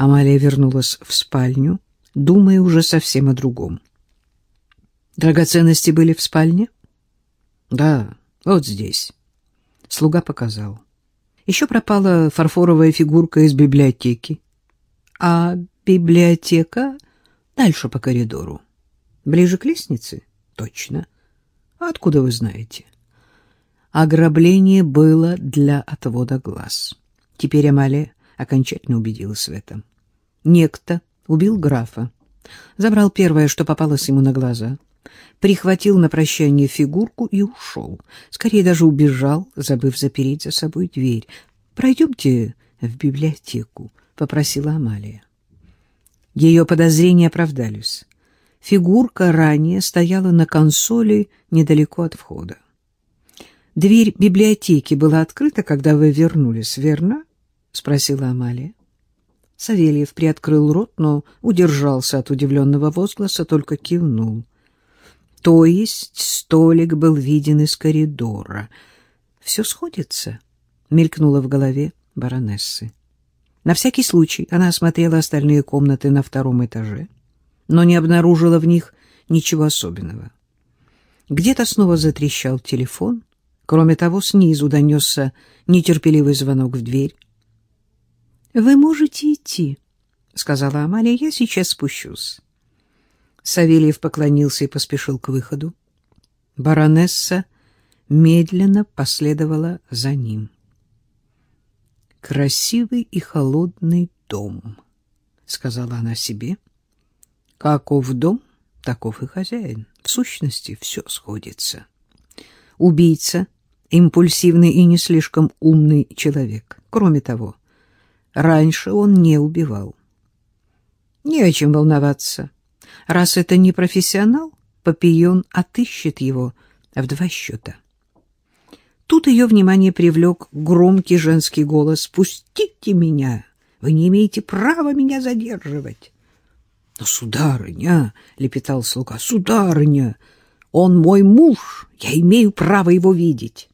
Амалия вернулась в спальню, думая уже совсем о другом. Драгоценности были в спальне? Да, вот здесь. Слуга показал. Еще пропала фарфоровая фигурка из библиотеки. А библиотека дальше по коридору. Ближе к лестнице? Точно. А откуда вы знаете? Ограбление было для отвода глаз. Теперь Амалия окончательно убедилась в этом. Некто убил графа, забрал первое, что попалось ему на глаза, прихватил на прощание фигурку и ушел. Скорее даже убежал, забыв запереть за собой дверь. «Пройдемте в библиотеку», — попросила Амалия. Ее подозрения оправдались. Фигурка ранее стояла на консоли недалеко от входа. Дверь библиотеки была открыта, когда вы вернулись, верно? — спросила Амалия. Савельев приоткрыл рот, но удержался от удивленного возгласа, только кивнул. То есть столик был виден из коридора. «Все сходится», — мелькнуло в голове баронессы. На всякий случай она осмотрела остальные комнаты на втором этаже, но не обнаружила в них ничего особенного. Где-то снова затрещал телефон. Кроме того, снизу донесся нетерпеливый звонок в дверь. — Вы можете идти, — сказала Амалия. — Я сейчас спущусь. Савельев поклонился и поспешил к выходу. Баронесса медленно последовала за ним. — Красивый и холодный дом, — сказала она себе. — Каков дом, таков и хозяин. В сущности, все сходится. Убийца — импульсивный и не слишком умный человек. Кроме того, Раньше он не убивал. Не о чем волноваться. Раз это не профессионал, Папион отыщет его в два счета. Тут ее внимание привлек громкий женский голос. «Пустите меня! Вы не имеете права меня задерживать!» «Но, сударыня!» — лепетал слуга. «Сударыня! Он мой муж! Я имею право его видеть!»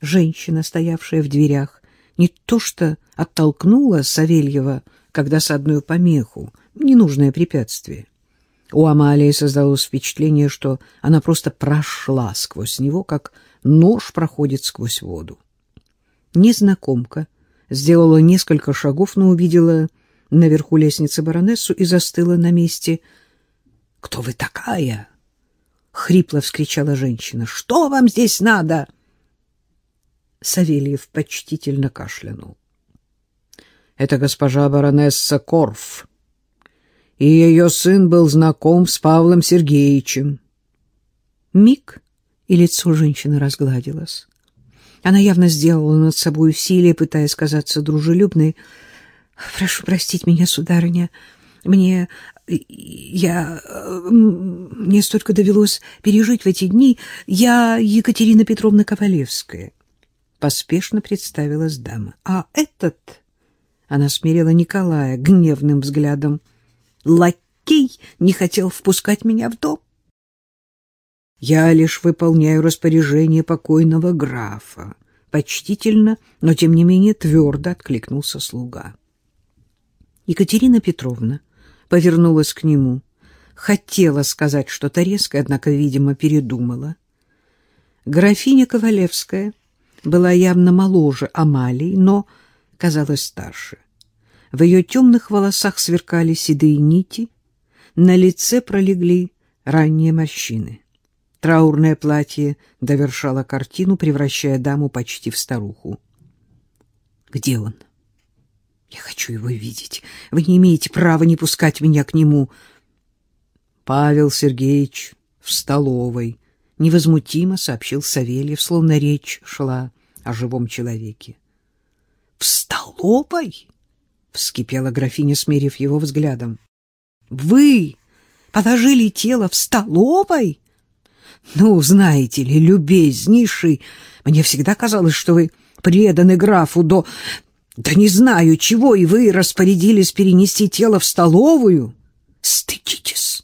Женщина, стоявшая в дверях, не то что оттолкнула Савельева как досадную помеху, ненужное препятствие. У Амалии создалось впечатление, что она просто прошла сквозь него, как нож проходит сквозь воду. Незнакомка сделала несколько шагов, но увидела наверху лестницы баронессу и застыла на месте. — Кто вы такая? — хрипло вскричала женщина. — Что вам здесь надо? Савельев почтительно кашлянул это госпожа баронесса Корф, и ее сын был знаком с Павлом Сергеевичем. Миг, и лицо женщины разгладилось. Она явно сделала над собой усилие, пытаясь казаться дружелюбной. «Прошу простить меня, сударыня, мне... я... мне столько довелось пережить в эти дни. Я Екатерина Петровна Ковалевская». Поспешно представилась дама. «А этот...» Она смирила Николая гневным взглядом. Лакей не хотел впускать меня в дом. Я лишь выполняю распоряжение покойного графа. Почтительно, но тем не менее твердо откликнулся слуга. Екатерина Петровна повернулась к нему. Хотела сказать что-то резкое, однако, видимо, передумала. Графиня Ковалевская была явно моложе Амалии, но казалась старше. В ее темных волосах сверкали седые нити, на лице пролегли ранние морщины. Траурное платье довершало картину, превращая даму почти в старуху. «Где он?» «Я хочу его видеть. Вы не имеете права не пускать меня к нему». «Павел Сергеевич в столовой», — невозмутимо сообщил Савельев, словно речь шла о живом человеке столовой? — вскипела графиня, смерив его взглядом. — Вы положили тело в столовой? Ну, знаете ли, любезнейший, мне всегда казалось, что вы преданы графу до... Да не знаю чего, и вы распорядились перенести тело в столовую? Стыдитесь!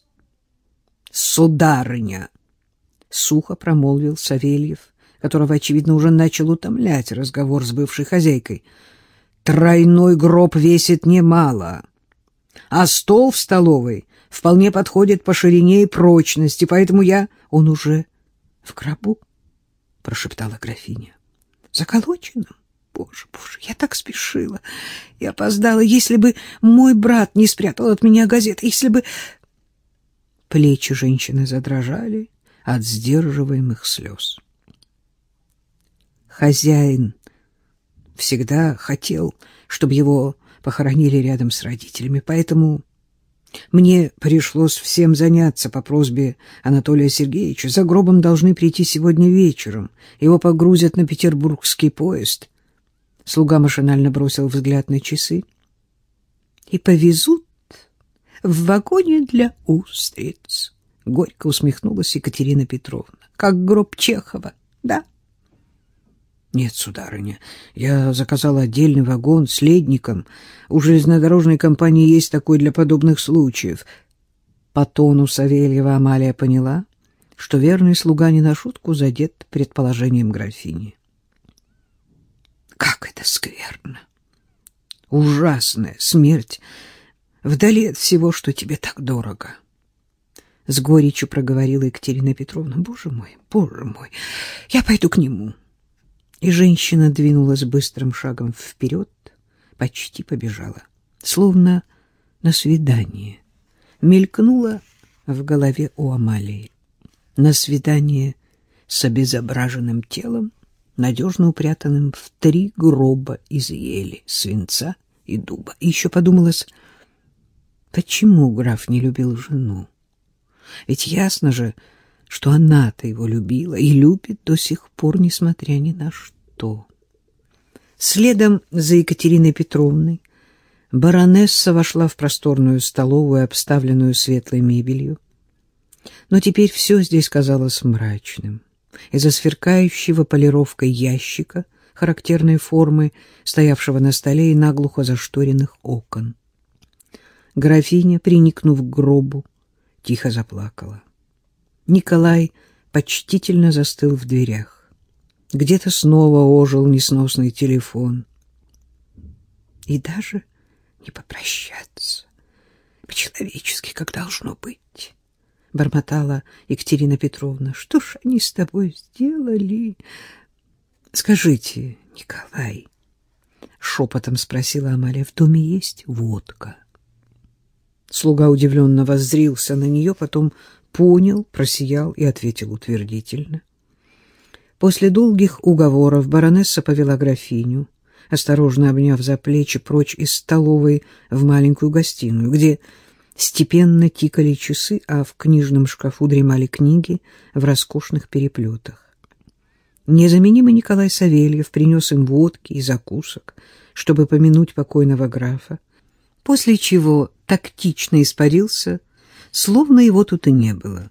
Сударыня! — сухо промолвил Савельев, которого, очевидно, уже начал утомлять разговор с бывшей хозяйкой — Тройной гроб весит немало, а стол в столовой вполне подходит по ширине и прочности, поэтому я... Он уже в гробу, — прошептала графиня. Заколоченным? Боже, боже, я так спешила и опоздала. Если бы мой брат не спрятал от меня газет, если бы... Плечи женщины задрожали от сдерживаемых слез. Хозяин всегда хотел, чтобы его похоронили рядом с родителями, поэтому мне пришлось всем заняться по просьбе Анатолия Сергеевича. За гробом должны прийти сегодня вечером. Его погрузят на петербургский поезд. Слуга машинально бросил взгляд на часы. И повезут в вагоне для устриц. Горько усмехнулась Екатерина Петровна. Как гроб Чехова, да? — нет, сударыня, я заказала отдельный вагон с ледником. У железнодорожной компании есть такой для подобных случаев. По тону Савельева Амалия поняла, что верный слуга не на шутку задет предположением графини. Как это скверно! Ужасная смерть вдали от всего, что тебе так дорого. С горечью проговорила Екатерина Петровна. Боже мой, боже мой, я пойду к нему. — и женщина двинулась быстрым шагом вперед, почти побежала, словно на свидание. Мелькнула в голове у Амалии. На свидание с обезображенным телом, надежно упрятанным в три гроба из ели, свинца и дуба. И еще подумалось, почему граф не любил жену? Ведь ясно же, что она-то его любила и любит до сих пор, несмотря ни на что. Следом за Екатериной Петровной баронесса вошла в просторную столовую, обставленную светлой мебелью. Но теперь все здесь казалось мрачным. Из-за сверкающего полировкой ящика характерной формы, стоявшего на столе и наглухо зашторенных окон. Графиня, приникнув к гробу, тихо заплакала. Николай почтительно застыл в дверях. Где-то снова ожил несносный телефон. И даже не попрощаться. По-человечески, как должно быть. Бормотала Екатерина Петровна. Что ж они с тобой сделали? Скажите, Николай, шепотом спросила Амалия, в доме есть водка? Слуга удивленно воззрился на нее, потом понял, просиял и ответил утвердительно. После долгих уговоров баронесса повела графиню, осторожно обняв за плечи прочь из столовой в маленькую гостиную, где степенно тикали часы, а в книжном шкафу дремали книги в роскошных переплетах. Незаменимый Николай Савельев принес им водки и закусок, чтобы помянуть покойного графа, после чего тактично испарился словно его тут и не было.